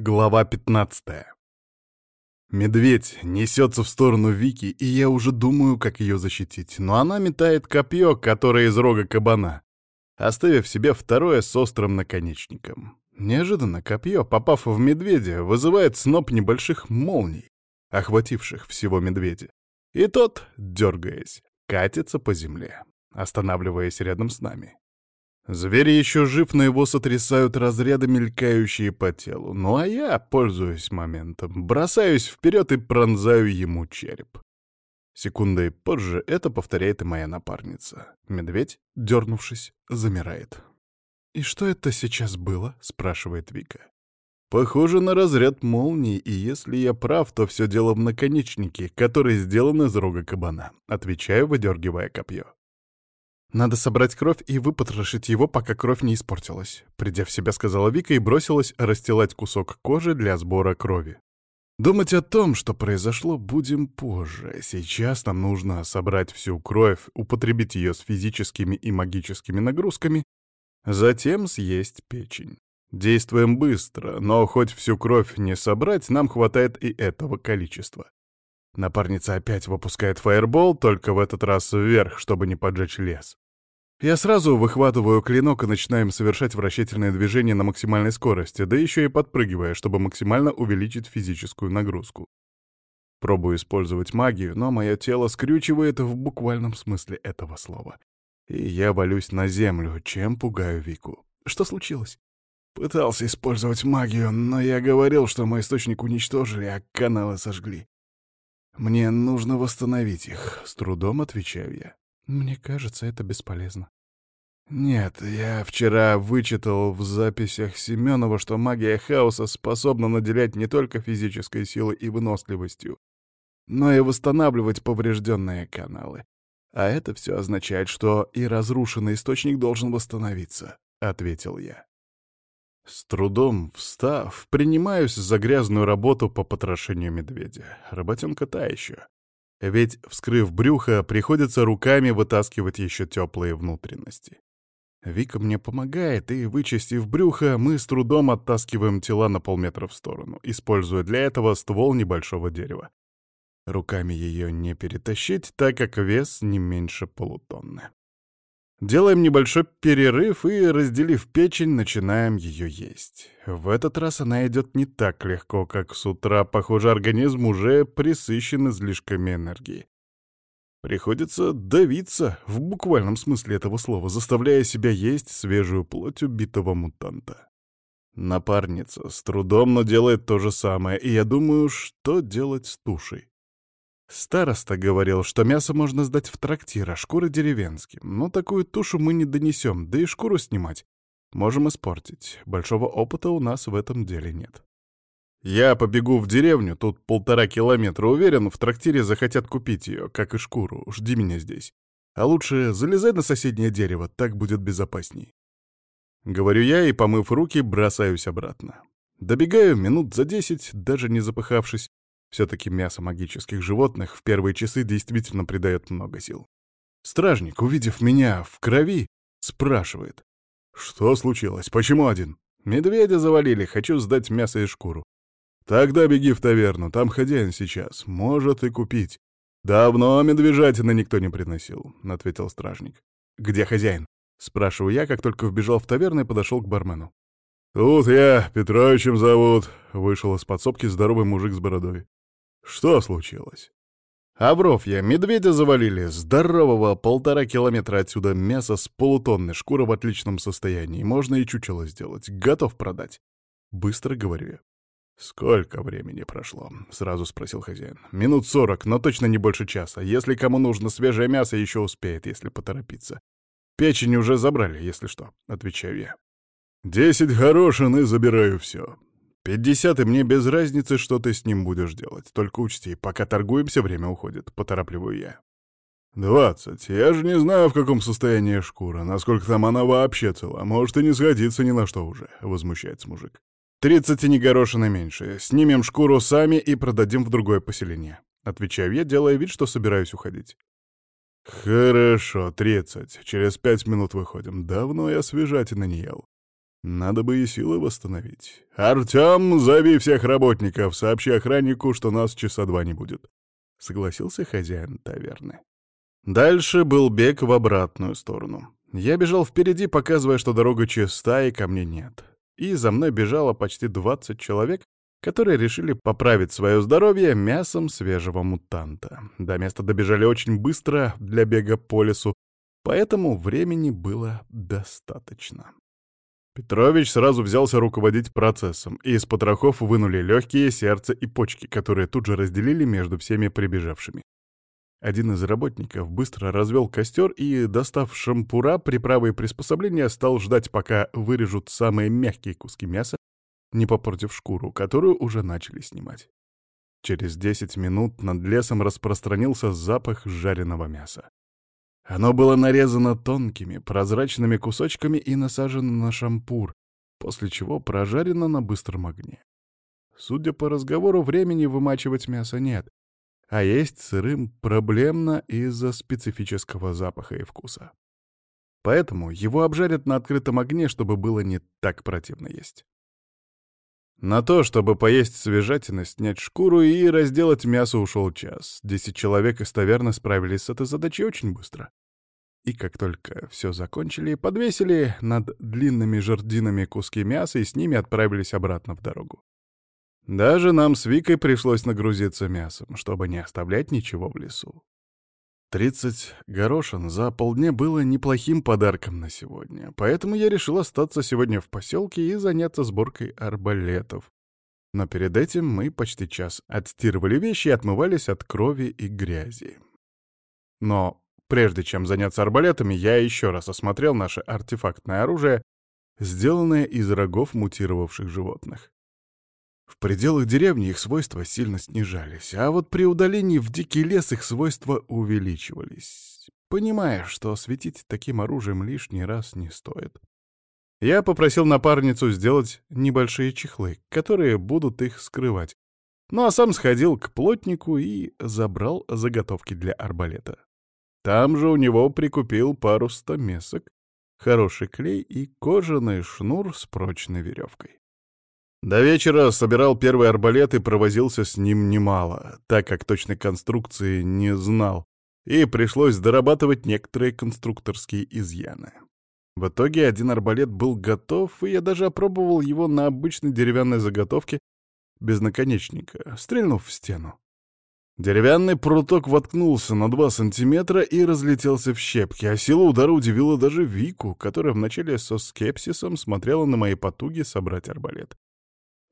Глава 15 Медведь несется в сторону Вики, и я уже думаю, как ее защитить, но она метает копье, которое из рога кабана, оставив себе второе с острым наконечником. Неожиданно копье, попав в медведя, вызывает сноп небольших молний, охвативших всего медведя. И тот, дергаясь, катится по земле, останавливаясь рядом с нами. Зверь еще жив, но его сотрясают разряды, мелькающие по телу. Ну а я, пользуясь моментом, бросаюсь вперед и пронзаю ему череп. Секундой позже это повторяет и моя напарница. Медведь, дернувшись, замирает. «И что это сейчас было?» — спрашивает Вика. «Похоже на разряд молнии, и если я прав, то все дело в наконечнике, который сделан из рога кабана», — отвечаю, выдергивая копье. «Надо собрать кровь и выпотрошить его, пока кровь не испортилась», — придя в себя, сказала Вика и бросилась расстилать кусок кожи для сбора крови. Думать о том, что произошло, будем позже. Сейчас нам нужно собрать всю кровь, употребить ее с физическими и магическими нагрузками, затем съесть печень. Действуем быстро, но хоть всю кровь не собрать, нам хватает и этого количества. Напарница опять выпускает фаербол, только в этот раз вверх, чтобы не поджечь лес. Я сразу выхватываю клинок и начинаем совершать вращательные движения на максимальной скорости, да еще и подпрыгивая, чтобы максимально увеличить физическую нагрузку. Пробую использовать магию, но мое тело скрючивает в буквальном смысле этого слова. И я валюсь на землю, чем пугаю Вику. Что случилось? Пытался использовать магию, но я говорил, что мой источник уничтожили, а каналы сожгли. Мне нужно восстановить их, с трудом отвечаю я. Мне кажется, это бесполезно. Нет, я вчера вычитал в записях Семенова, что магия хаоса способна наделять не только физической силой и выносливостью, но и восстанавливать поврежденные каналы. А это все означает, что и разрушенный источник должен восстановиться, — ответил я. С трудом встав, принимаюсь за грязную работу по потрошению медведя. Работенка та еще. Ведь, вскрыв брюхо, приходится руками вытаскивать еще теплые внутренности. Вика мне помогает, и, вычистив брюхо, мы с трудом оттаскиваем тела на полметра в сторону, используя для этого ствол небольшого дерева. Руками ее не перетащить, так как вес не меньше полутонны. Делаем небольшой перерыв и, разделив печень, начинаем ее есть. В этот раз она идет не так легко, как с утра. Похоже, организм уже присыщен излишками энергии. Приходится давиться, в буквальном смысле этого слова, заставляя себя есть свежую плоть убитого мутанта. Напарница с трудом, но делает то же самое, и я думаю, что делать с тушей. Староста говорил, что мясо можно сдать в трактир, а шкуры деревенским. Но такую тушу мы не донесем, да и шкуру снимать. Можем испортить. Большого опыта у нас в этом деле нет. Я побегу в деревню, тут полтора километра, уверен, в трактире захотят купить ее, как и шкуру. Жди меня здесь. А лучше залезай на соседнее дерево, так будет безопасней. Говорю я и, помыв руки, бросаюсь обратно. Добегаю минут за десять, даже не запыхавшись, все-таки мясо магических животных в первые часы действительно придает много сил. Стражник, увидев меня в крови, спрашивает. «Что случилось? Почему один?» «Медведя завалили, хочу сдать мясо и шкуру». «Тогда беги в таверну, там хозяин сейчас, может и купить». «Давно медвежатина никто не приносил», — ответил стражник. «Где хозяин?» — спрашиваю я, как только вбежал в таверну и подошел к бармену. «Тут я, Петровичем зовут», — вышел из подсобки здоровый мужик с бородой. Что случилось? Аврофья, медведя завалили, здорового, полтора километра отсюда, мясо с полутонны, шкура в отличном состоянии, можно и чучело сделать, готов продать. Быстро говорю я. «Сколько времени прошло?» — сразу спросил хозяин. «Минут сорок, но точно не больше часа. Если кому нужно свежее мясо, еще успеет, если поторопиться. Печень уже забрали, если что», — отвечаю я. «Десять горошин и забираю все. «Пятьдесят, и мне без разницы, что ты с ним будешь делать. Только учти, пока торгуемся, время уходит», — поторапливаю я. «Двадцать. Я же не знаю, в каком состоянии шкура, насколько там она вообще цела. Может, и не сгодится ни на что уже», — возмущается мужик. «Тридцать и не горошины меньше. Снимем шкуру сами и продадим в другое поселение», — отвечаю я, делая вид, что собираюсь уходить. «Хорошо, тридцать. Через пять минут выходим. Давно я свежатины не ел. Надо бы и силы восстановить. «Артём, зови всех работников, сообщи охраннику, что нас часа два не будет», — согласился хозяин таверны. Дальше был бег в обратную сторону. Я бежал впереди, показывая, что дорога чиста и ко мне нет. И за мной бежало почти 20 человек, которые решили поправить свое здоровье мясом свежего мутанта. До места добежали очень быстро для бега по лесу, поэтому времени было достаточно. Петрович сразу взялся руководить процессом, и из потрохов вынули легкие, сердце и почки, которые тут же разделили между всеми прибежавшими. Один из работников быстро развел костер и, достав шампура, приправы и приспособления, стал ждать, пока вырежут самые мягкие куски мяса, не попортив шкуру, которую уже начали снимать. Через десять минут над лесом распространился запах жареного мяса. Оно было нарезано тонкими, прозрачными кусочками и насажено на шампур, после чего прожарено на быстром огне. Судя по разговору, времени вымачивать мясо нет, а есть сырым проблемно из-за специфического запаха и вкуса. Поэтому его обжарят на открытом огне, чтобы было не так противно есть. На то, чтобы поесть свежатины, снять шкуру и разделать мясо, ушел час. Десять человек из таверны справились с этой задачей очень быстро. И как только все закончили, подвесили над длинными жердинами куски мяса и с ними отправились обратно в дорогу. Даже нам с Викой пришлось нагрузиться мясом, чтобы не оставлять ничего в лесу. Тридцать горошин за полдня было неплохим подарком на сегодня, поэтому я решил остаться сегодня в поселке и заняться сборкой арбалетов. Но перед этим мы почти час отстирывали вещи и отмывались от крови и грязи. Но прежде чем заняться арбалетами, я еще раз осмотрел наше артефактное оружие, сделанное из рогов мутировавших животных. В пределах деревни их свойства сильно снижались, а вот при удалении в дикий лес их свойства увеличивались. Понимая, что светить таким оружием лишний раз не стоит. Я попросил напарницу сделать небольшие чехлы, которые будут их скрывать. Ну а сам сходил к плотнику и забрал заготовки для арбалета. Там же у него прикупил пару стамесок, хороший клей и кожаный шнур с прочной веревкой. До вечера собирал первый арбалет и провозился с ним немало, так как точной конструкции не знал, и пришлось дорабатывать некоторые конструкторские изъяны. В итоге один арбалет был готов, и я даже опробовал его на обычной деревянной заготовке без наконечника, стрельнув в стену. Деревянный пруток воткнулся на два сантиметра и разлетелся в щепки, а сила удара удивила даже Вику, которая вначале со скепсисом смотрела на мои потуги собрать арбалет.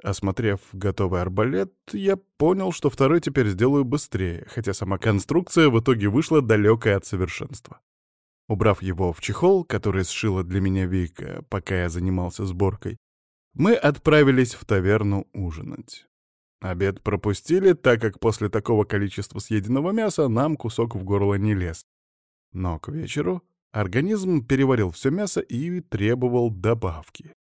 Осмотрев готовый арбалет, я понял, что второй теперь сделаю быстрее, хотя сама конструкция в итоге вышла далекой от совершенства. Убрав его в чехол, который сшила для меня Вика, пока я занимался сборкой, мы отправились в таверну ужинать. Обед пропустили, так как после такого количества съеденного мяса нам кусок в горло не лез. Но к вечеру организм переварил все мясо и требовал добавки.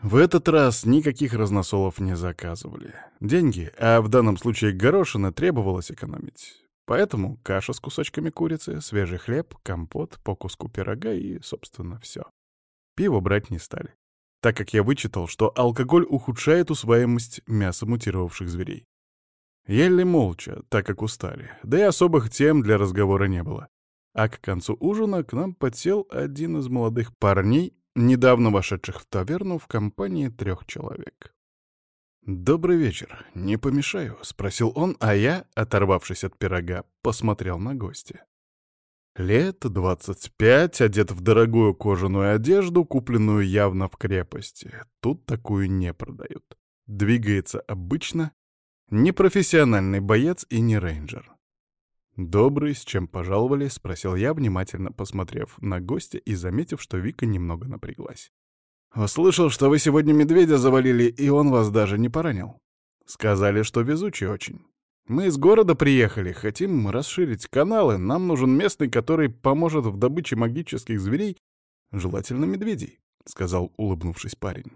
В этот раз никаких разносолов не заказывали. Деньги, а в данном случае горошины, требовалось экономить. Поэтому каша с кусочками курицы, свежий хлеб, компот, по куску пирога и, собственно, все. Пиво брать не стали, так как я вычитал, что алкоголь ухудшает усвоимость мяса мутировавших зверей. Ели молча, так как устали, да и особых тем для разговора не было. А к концу ужина к нам подсел один из молодых парней недавно вошедших в таверну в компании трех человек. «Добрый вечер. Не помешаю?» — спросил он, а я, оторвавшись от пирога, посмотрел на гостя. Лет двадцать пять, одет в дорогую кожаную одежду, купленную явно в крепости. Тут такую не продают. Двигается обычно. Непрофессиональный боец и не рейнджер. «Добрый, с чем пожаловали?» — спросил я, внимательно посмотрев на гостя и заметив, что Вика немного напряглась. «Услышал, что вы сегодня медведя завалили, и он вас даже не поранил. Сказали, что везучий очень. Мы из города приехали, хотим расширить каналы, нам нужен местный, который поможет в добыче магических зверей, желательно медведей», — сказал, улыбнувшись парень.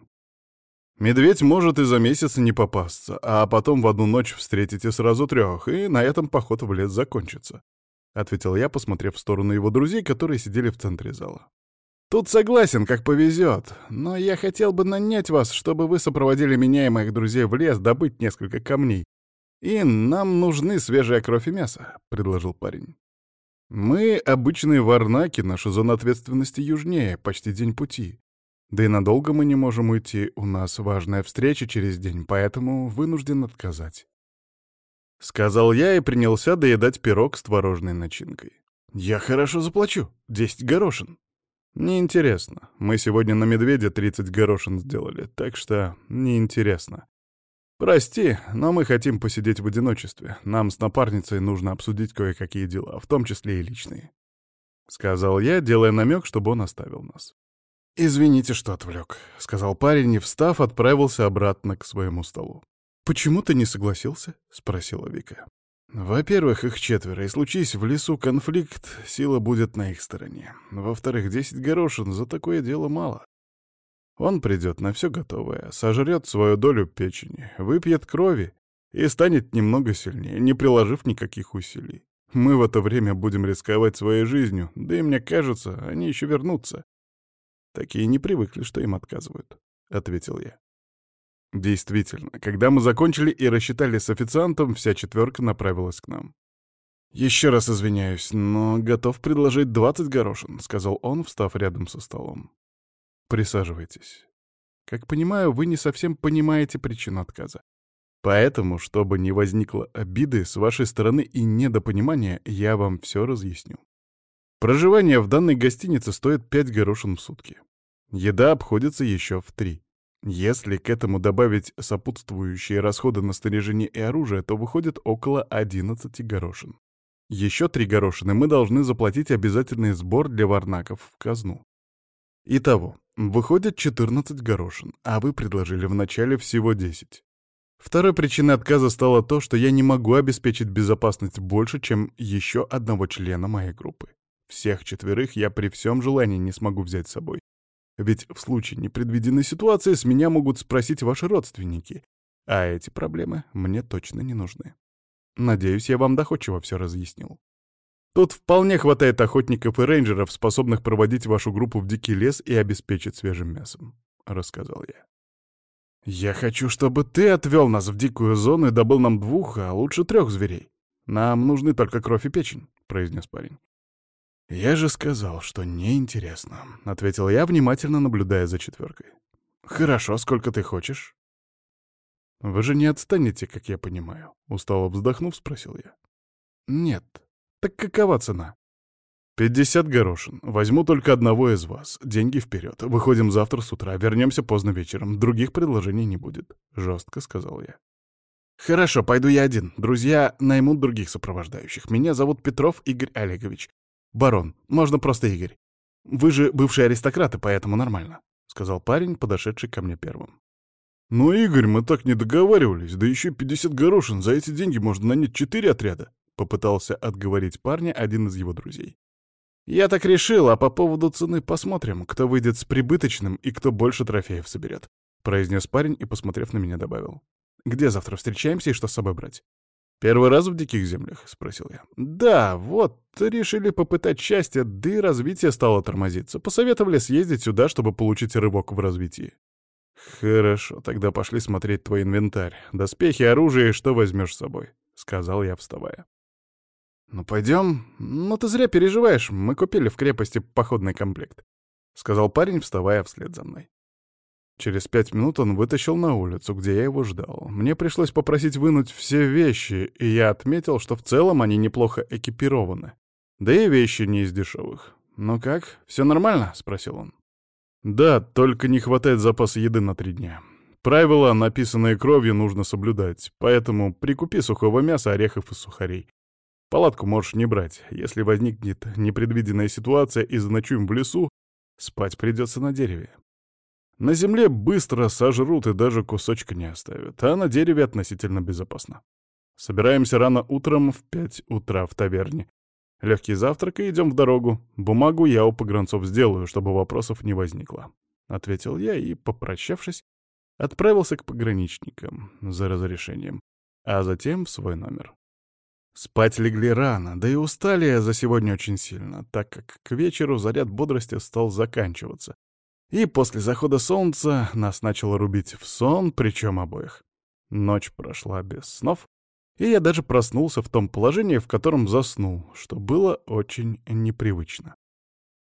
Медведь может и за месяц не попасться, а потом в одну ночь встретите сразу трех, и на этом поход в лес закончится», — ответил я, посмотрев в сторону его друзей, которые сидели в центре зала. Тут согласен, как повезет, но я хотел бы нанять вас, чтобы вы сопроводили меня и моих друзей в лес добыть несколько камней. И нам нужны свежая кровь и мясо», — предложил парень. «Мы обычные варнаки, наша зона ответственности южнее, почти день пути. Да и надолго мы не можем уйти, у нас важная встреча через день, поэтому вынужден отказать». Сказал я и принялся доедать пирог с творожной начинкой. «Я хорошо заплачу. Десять горошин». «Неинтересно. Мы сегодня на медведя 30 горошин сделали, так что неинтересно. Прости, но мы хотим посидеть в одиночестве. Нам с напарницей нужно обсудить кое-какие дела, в том числе и личные». Сказал я, делая намек, чтобы он оставил нас. «Извините, что отвлек», — сказал парень и, встав, отправился обратно к своему столу. «Почему ты не согласился?» — спросила Вика. Во-первых, их четверо, и случись в лесу конфликт, сила будет на их стороне. Во-вторых, десять горошин за такое дело мало. Он придет на все готовое, сожрет свою долю печени, выпьет крови и станет немного сильнее, не приложив никаких усилий. Мы в это время будем рисковать своей жизнью, да и мне кажется, они еще вернутся. Такие не привыкли, что им отказывают, — ответил я. Действительно, когда мы закончили и рассчитали с официантом, вся четверка направилась к нам. «Еще раз извиняюсь, но готов предложить двадцать горошин», — сказал он, встав рядом со столом. «Присаживайтесь. Как понимаю, вы не совсем понимаете причину отказа. Поэтому, чтобы не возникло обиды с вашей стороны и недопонимания, я вам все разъясню. Проживание в данной гостинице стоит пять горошин в сутки. Еда обходится еще в три. Если к этому добавить сопутствующие расходы на снаряжение и оружие, то выходит около 11 горошин. Еще 3 горошины мы должны заплатить обязательный сбор для варнаков в казну. Итого, выходит 14 горошин, а вы предложили вначале всего 10. Второй причиной отказа стало то, что я не могу обеспечить безопасность больше, чем еще одного члена моей группы. Всех четверых я при всем желании не смогу взять с собой. Ведь в случае непредвиденной ситуации с меня могут спросить ваши родственники, а эти проблемы мне точно не нужны. Надеюсь, я вам доходчиво все разъяснил. Тут вполне хватает охотников и рейнджеров, способных проводить вашу группу в дикий лес и обеспечить свежим мясом», — рассказал я. «Я хочу, чтобы ты отвел нас в дикую зону и добыл нам двух, а лучше трех зверей. Нам нужны только кровь и печень», — произнес парень. «Я же сказал, что неинтересно», — ответил я, внимательно наблюдая за четверкой. «Хорошо, сколько ты хочешь?» «Вы же не отстанете, как я понимаю», — устало вздохнув, спросил я. «Нет. Так какова цена?» «Пятьдесят горошин. Возьму только одного из вас. Деньги вперед. Выходим завтра с утра. Вернемся поздно вечером. Других предложений не будет», — жестко сказал я. «Хорошо, пойду я один. Друзья наймут других сопровождающих. Меня зовут Петров Игорь Олегович. «Барон, можно просто Игорь. Вы же бывшие аристократы, поэтому нормально», — сказал парень, подошедший ко мне первым. «Ну, Игорь, мы так не договаривались, да еще 50 горошин, за эти деньги можно нанять четыре отряда», — попытался отговорить парня один из его друзей. «Я так решил, а по поводу цены посмотрим, кто выйдет с прибыточным и кто больше трофеев соберет», — произнес парень и, посмотрев на меня, добавил. «Где завтра встречаемся и что с собой брать?» «Первый раз в диких землях?» — спросил я. «Да, вот, решили попытать счастье, да и развитие стало тормозиться. Посоветовали съездить сюда, чтобы получить рывок в развитии». «Хорошо, тогда пошли смотреть твой инвентарь. Доспехи, оружие и что возьмешь с собой», — сказал я, вставая. «Ну, пойдем. Ну, ты зря переживаешь, мы купили в крепости походный комплект», — сказал парень, вставая вслед за мной. Через пять минут он вытащил на улицу, где я его ждал. Мне пришлось попросить вынуть все вещи, и я отметил, что в целом они неплохо экипированы. Да и вещи не из дешевых. «Ну как, все нормально?» — спросил он. «Да, только не хватает запаса еды на три дня. Правила, написанные кровью, нужно соблюдать, поэтому прикупи сухого мяса, орехов и сухарей. Палатку можешь не брать. Если возникнет непредвиденная ситуация и заночуем в лесу, спать придется на дереве. На земле быстро сожрут и даже кусочка не оставят, а на дереве относительно безопасно. Собираемся рано утром в пять утра в таверне. Легкий завтрак и идем в дорогу. Бумагу я у погранцов сделаю, чтобы вопросов не возникло. Ответил я и, попрощавшись, отправился к пограничникам за разрешением, а затем в свой номер. Спать легли рано, да и устали за сегодня очень сильно, так как к вечеру заряд бодрости стал заканчиваться. И после захода солнца нас начало рубить в сон, причем обоих. Ночь прошла без снов, и я даже проснулся в том положении, в котором заснул, что было очень непривычно.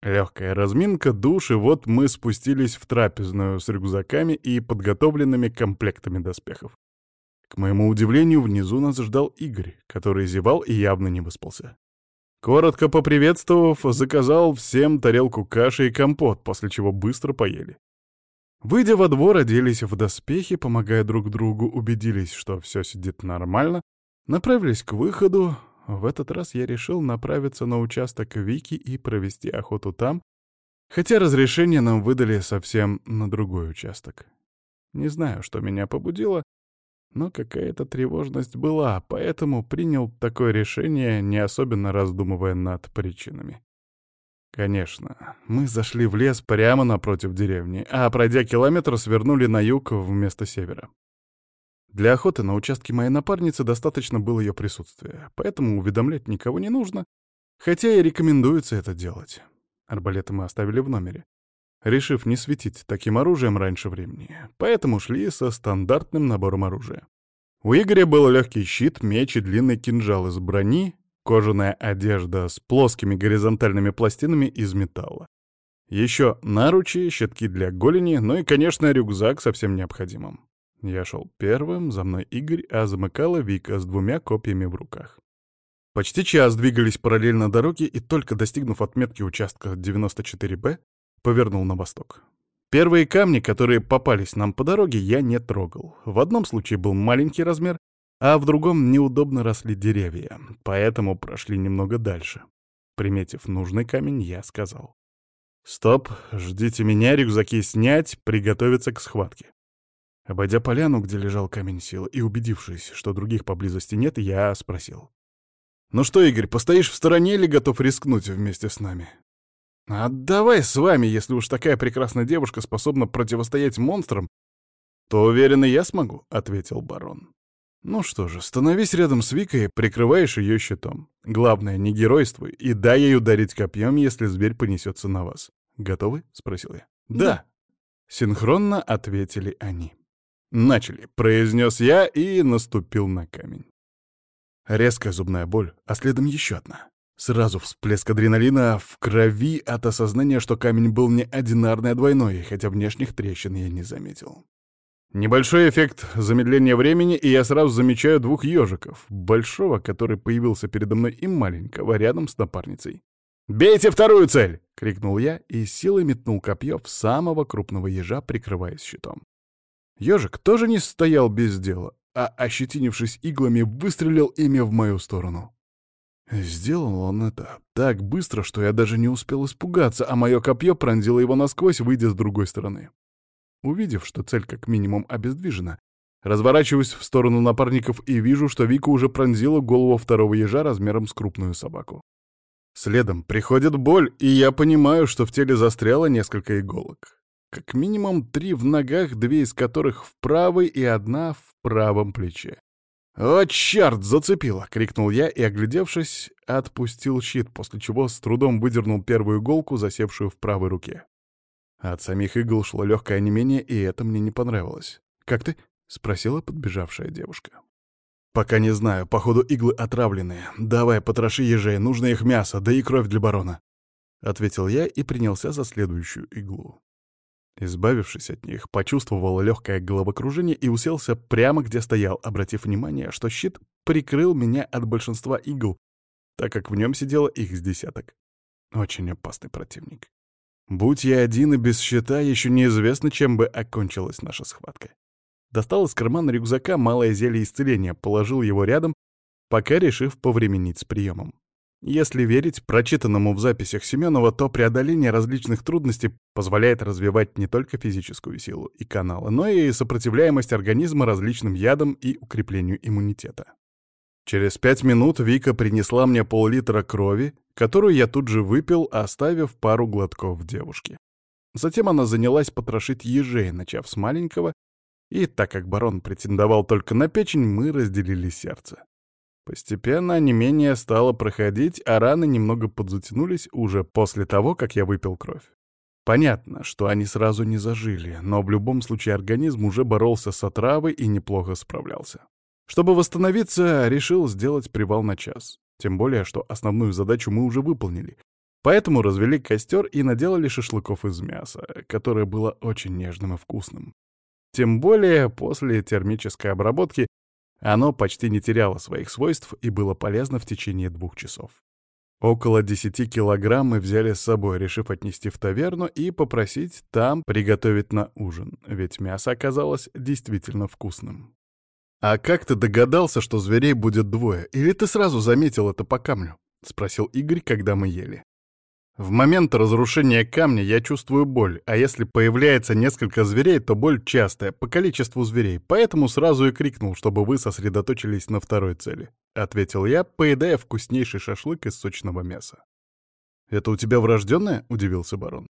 Легкая разминка, душ, и вот мы спустились в трапезную с рюкзаками и подготовленными комплектами доспехов. К моему удивлению, внизу нас ждал Игорь, который зевал и явно не выспался. Коротко поприветствовав, заказал всем тарелку каши и компот, после чего быстро поели. Выйдя во двор, оделись в доспехи, помогая друг другу, убедились, что все сидит нормально, направились к выходу. В этот раз я решил направиться на участок Вики и провести охоту там, хотя разрешение нам выдали совсем на другой участок. Не знаю, что меня побудило, но какая-то тревожность была, поэтому принял такое решение, не особенно раздумывая над причинами. Конечно, мы зашли в лес прямо напротив деревни, а пройдя километр, свернули на юг вместо севера. Для охоты на участке моей напарницы достаточно было ее присутствия, поэтому уведомлять никого не нужно, хотя и рекомендуется это делать. Арбалеты мы оставили в номере решив не светить таким оружием раньше времени, поэтому шли со стандартным набором оружия. У Игоря был легкий щит, меч и длинный кинжал из брони, кожаная одежда с плоскими горизонтальными пластинами из металла. Еще наручи, щитки для голени, ну и, конечно, рюкзак со всем необходимым. Я шел первым, за мной Игорь, а замыкала Вика с двумя копьями в руках. Почти час двигались параллельно дороге, и только достигнув отметки участка 94Б, повернул на восток. Первые камни, которые попались нам по дороге, я не трогал. В одном случае был маленький размер, а в другом неудобно росли деревья, поэтому прошли немного дальше. Приметив нужный камень, я сказал. «Стоп, ждите меня, рюкзаки снять, приготовиться к схватке». Обойдя поляну, где лежал камень силы, и убедившись, что других поблизости нет, я спросил. «Ну что, Игорь, постоишь в стороне или готов рискнуть вместе с нами?» «Отдавай с вами, если уж такая прекрасная девушка способна противостоять монстрам, то, уверен, и я смогу», — ответил барон. «Ну что же, становись рядом с Викой, прикрываешь ее щитом. Главное, не геройствуй и дай ей ударить копьем, если зверь понесется на вас. Готовы?» — спросил я. «Да». Синхронно ответили они. «Начали», — произнес я и наступил на камень. Резкая зубная боль, а следом еще одна. Сразу всплеск адреналина в крови от осознания, что камень был не одинарный, а двойной, хотя внешних трещин я не заметил. Небольшой эффект замедления времени, и я сразу замечаю двух ежиков. Большого, который появился передо мной, и маленького, рядом с напарницей. «Бейте вторую цель!» — крикнул я и силой метнул копье в самого крупного ежа, прикрываясь щитом. Ежик тоже не стоял без дела, а, ощетинившись иглами, выстрелил ими в мою сторону. Сделал он это так быстро, что я даже не успел испугаться, а мое копье пронзило его насквозь, выйдя с другой стороны. Увидев, что цель как минимум обездвижена, разворачиваюсь в сторону напарников и вижу, что Вика уже пронзила голову второго ежа размером с крупную собаку. Следом приходит боль, и я понимаю, что в теле застряло несколько иголок. Как минимум три в ногах, две из которых в правой и одна в правом плече. «О, черт, зацепило!» — крикнул я и, оглядевшись, отпустил щит, после чего с трудом выдернул первую иголку, засевшую в правой руке. От самих игл шло легкое онемение, и это мне не понравилось. «Как ты?» — спросила подбежавшая девушка. «Пока не знаю, походу иглы отравленные. Давай, потроши ежей, нужно их мясо, да и кровь для барона», — ответил я и принялся за следующую иглу. Избавившись от них, почувствовал легкое головокружение и уселся прямо где стоял, обратив внимание, что щит прикрыл меня от большинства игл, так как в нем сидело их с десяток. Очень опасный противник. Будь я один и без щита, еще неизвестно, чем бы окончилась наша схватка. Достал из кармана рюкзака малое зелье исцеления, положил его рядом, пока решив повременить с приемом. Если верить прочитанному в записях Семенова, то преодоление различных трудностей позволяет развивать не только физическую силу и каналы, но и сопротивляемость организма различным ядам и укреплению иммунитета. Через пять минут Вика принесла мне пол-литра крови, которую я тут же выпил, оставив пару глотков девушке. Затем она занялась потрошить ежей, начав с маленького, и так как барон претендовал только на печень, мы разделили сердце. Постепенно менее стало проходить, а раны немного подзатянулись уже после того, как я выпил кровь. Понятно, что они сразу не зажили, но в любом случае организм уже боролся с отравой и неплохо справлялся. Чтобы восстановиться, решил сделать привал на час. Тем более, что основную задачу мы уже выполнили. Поэтому развели костер и наделали шашлыков из мяса, которое было очень нежным и вкусным. Тем более, после термической обработки оно почти не теряло своих свойств и было полезно в течение двух часов. Около 10 килограмм мы взяли с собой, решив отнести в таверну и попросить там приготовить на ужин, ведь мясо оказалось действительно вкусным. «А как ты догадался, что зверей будет двое? Или ты сразу заметил это по камню?» — спросил Игорь, когда мы ели. В момент разрушения камня я чувствую боль, а если появляется несколько зверей, то боль частая, по количеству зверей, поэтому сразу и крикнул, чтобы вы сосредоточились на второй цели. Ответил я, поедая вкуснейший шашлык из сочного мяса. «Это у тебя врожденное?» — удивился барон.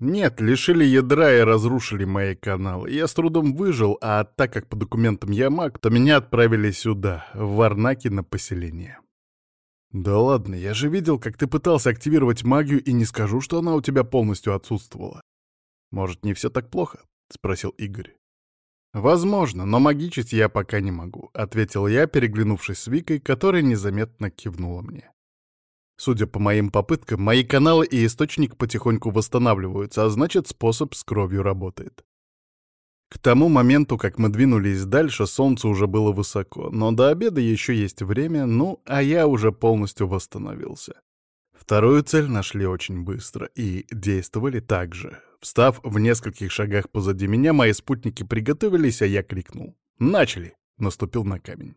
«Нет, лишили ядра и разрушили мои каналы. Я с трудом выжил, а так как по документам я маг, то меня отправили сюда, в Варнаки на поселение». «Да ладно, я же видел, как ты пытался активировать магию, и не скажу, что она у тебя полностью отсутствовала. Может, не все так плохо?» — спросил Игорь. «Возможно, но магичить я пока не могу», — ответил я, переглянувшись с Викой, которая незаметно кивнула мне. Судя по моим попыткам, мои каналы и источник потихоньку восстанавливаются, а значит, способ с кровью работает. К тому моменту, как мы двинулись дальше, солнце уже было высоко, но до обеда еще есть время, ну, а я уже полностью восстановился. Вторую цель нашли очень быстро и действовали так же. Встав в нескольких шагах позади меня, мои спутники приготовились, а я крикнул. «Начали!» — наступил на камень.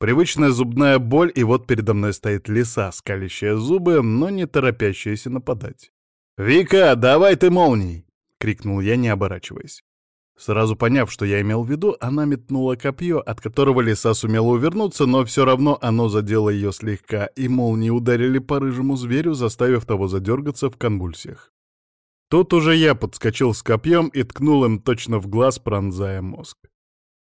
Привычная зубная боль, и вот передо мной стоит лиса, скалящая зубы, но не торопящаяся нападать. «Вика, давай ты молнией!» — крикнул я, не оборачиваясь. Сразу поняв, что я имел в виду, она метнула копье, от которого лиса сумела увернуться, но все равно оно задело ее слегка, и молнии ударили по рыжему зверю, заставив того задергаться в конвульсиях. Тут уже я подскочил с копьем и ткнул им точно в глаз, пронзая мозг.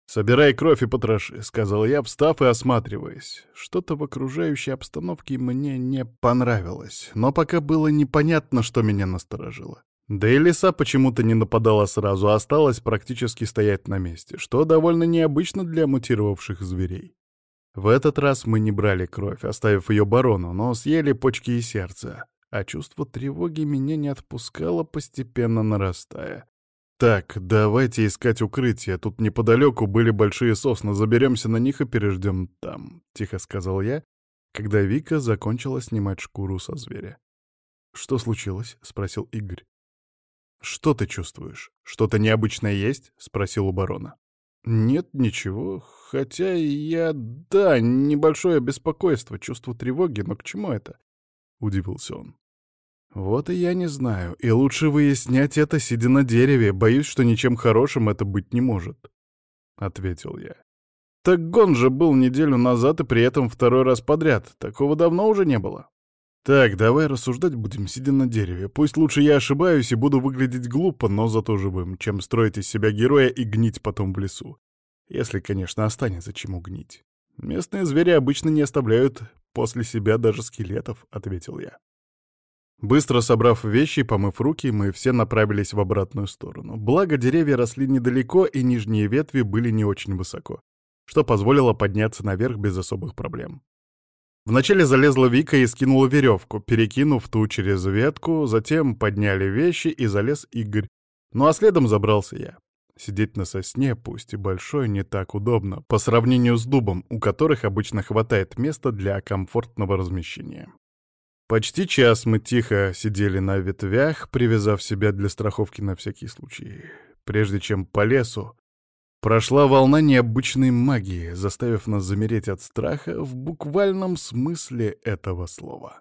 «Собирай кровь и потроши», — сказал я, встав и осматриваясь. Что-то в окружающей обстановке мне не понравилось, но пока было непонятно, что меня насторожило. Да и лиса почему-то не нападала сразу, а осталась практически стоять на месте, что довольно необычно для мутировавших зверей. В этот раз мы не брали кровь, оставив ее барону, но съели почки и сердце, а чувство тревоги меня не отпускало, постепенно нарастая. «Так, давайте искать укрытие. Тут неподалеку были большие сосны. Заберемся на них и переждем там», — тихо сказал я, когда Вика закончила снимать шкуру со зверя. «Что случилось?» — спросил Игорь. «Что ты чувствуешь? Что-то необычное есть?» — спросил у барона. «Нет, ничего. Хотя я... Да, небольшое беспокойство, чувство тревоги, но к чему это?» — удивился он. «Вот и я не знаю. И лучше выяснять это, сидя на дереве. Боюсь, что ничем хорошим это быть не может», — ответил я. «Так гон же был неделю назад и при этом второй раз подряд. Такого давно уже не было». Так, давай рассуждать будем, сидя на дереве. Пусть лучше я ошибаюсь и буду выглядеть глупо, но зато живым, чем строить из себя героя и гнить потом в лесу. Если, конечно, останется чему гнить. Местные звери обычно не оставляют после себя даже скелетов, — ответил я. Быстро собрав вещи и помыв руки, мы все направились в обратную сторону. Благо, деревья росли недалеко, и нижние ветви были не очень высоко, что позволило подняться наверх без особых проблем. Вначале залезла Вика и скинула веревку, перекинув ту через ветку, затем подняли вещи и залез Игорь. Ну а следом забрался я. Сидеть на сосне, пусть и большой, не так удобно, по сравнению с дубом, у которых обычно хватает места для комфортного размещения. Почти час мы тихо сидели на ветвях, привязав себя для страховки на всякий случай. Прежде чем по лесу, Прошла волна необычной магии, заставив нас замереть от страха в буквальном смысле этого слова.